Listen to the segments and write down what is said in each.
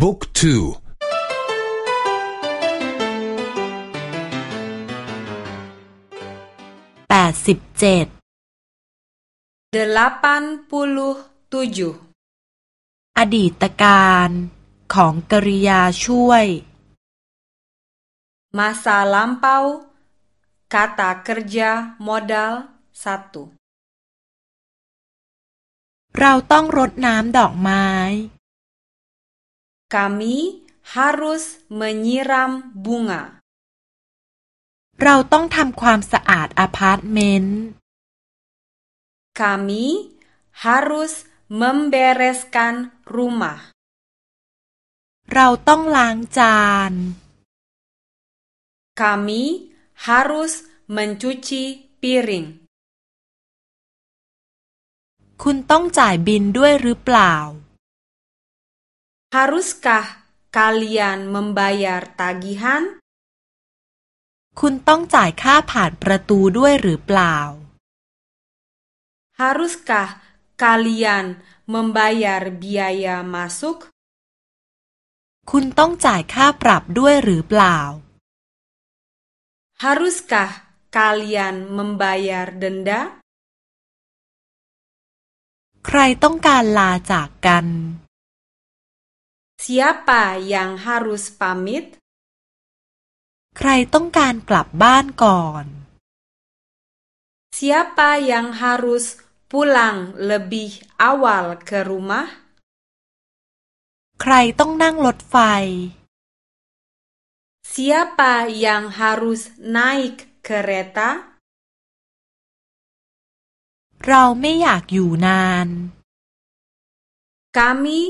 บุ๊กทูแปดสิบเจ็ดเดลปันปูลูตูจูอดีตการของกริยาช่วย masa l a m p า u kata ร e r าโมดัล l satu เราต้องรดน้ำดอกไม้ Kami harus menyiram bunga เราต้องทำความสะอาดอพาร์ตเมนต์ Kami harus membereskan rumah เราต้องล้างจาน Kami harus mencuci piring คุณต้องจ่ายบินด้วยหรือเปล่า Haruskah kalian membayar tagihan คุณต้องจ่ายค่าผ่านประตูด้วยหรือเปล่า Haruskah kalian membayar biaya masuk คุณต้องจ่ายค่าปรับด้วยหรือเปล่า Haruskah kalian membayar denda ใครต้องการลาจากกัน Siapa yang harus pamit ใครต้องการกลับบ้านก่อน Siapa yang harus pulang lebih awal ke rumah ใครต้องนั่งรถไฟ Siapa yang harus naik kereta เราไม่อยากอยู่นาน Kami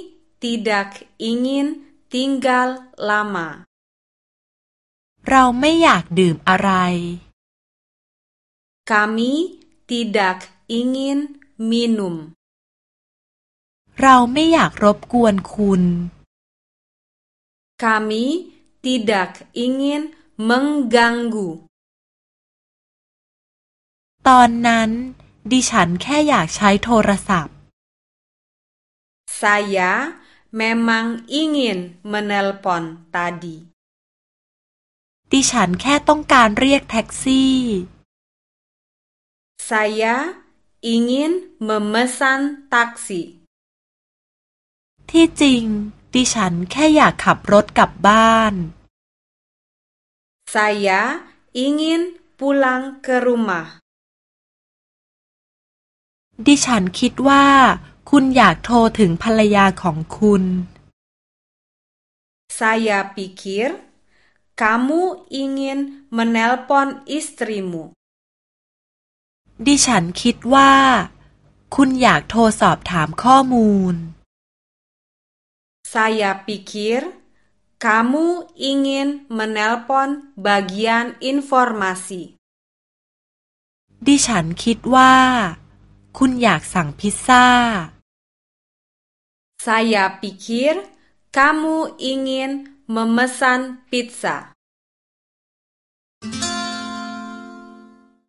tidak ingin tinggal lama เราไม่อยากดื่มอะไร kami tidak ingin minum เราไม่อยากรบกวนคุณ kami tidak ingin mengganggu ตอนนั้น ดิฉันแค่อยากใช้โทรศัพท์ saya memang ingin menelpon tadi ดิฉันแค่ต้องการเรียกแท็กซี่ saya ingin memesan taksi ที่จริงดิฉันแค่อยากขับรถกลับบ้าน saya ingin pulang ke rumah ดิฉันคิดว่าคุณอยากโทรถึงภรรยาของคุณ Saya pikir kamu ingin menelpon istrimu ดิฉันคิดว่า คุณอยากโทรสอบถามข้อมูล Saya pikir kamu ingin menelpon bagian informasi ดิฉันคิดว่า คุณอยากสั่งพิซซ่า Saya pikir kamu ingin memesan pizza.